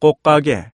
꽃가게.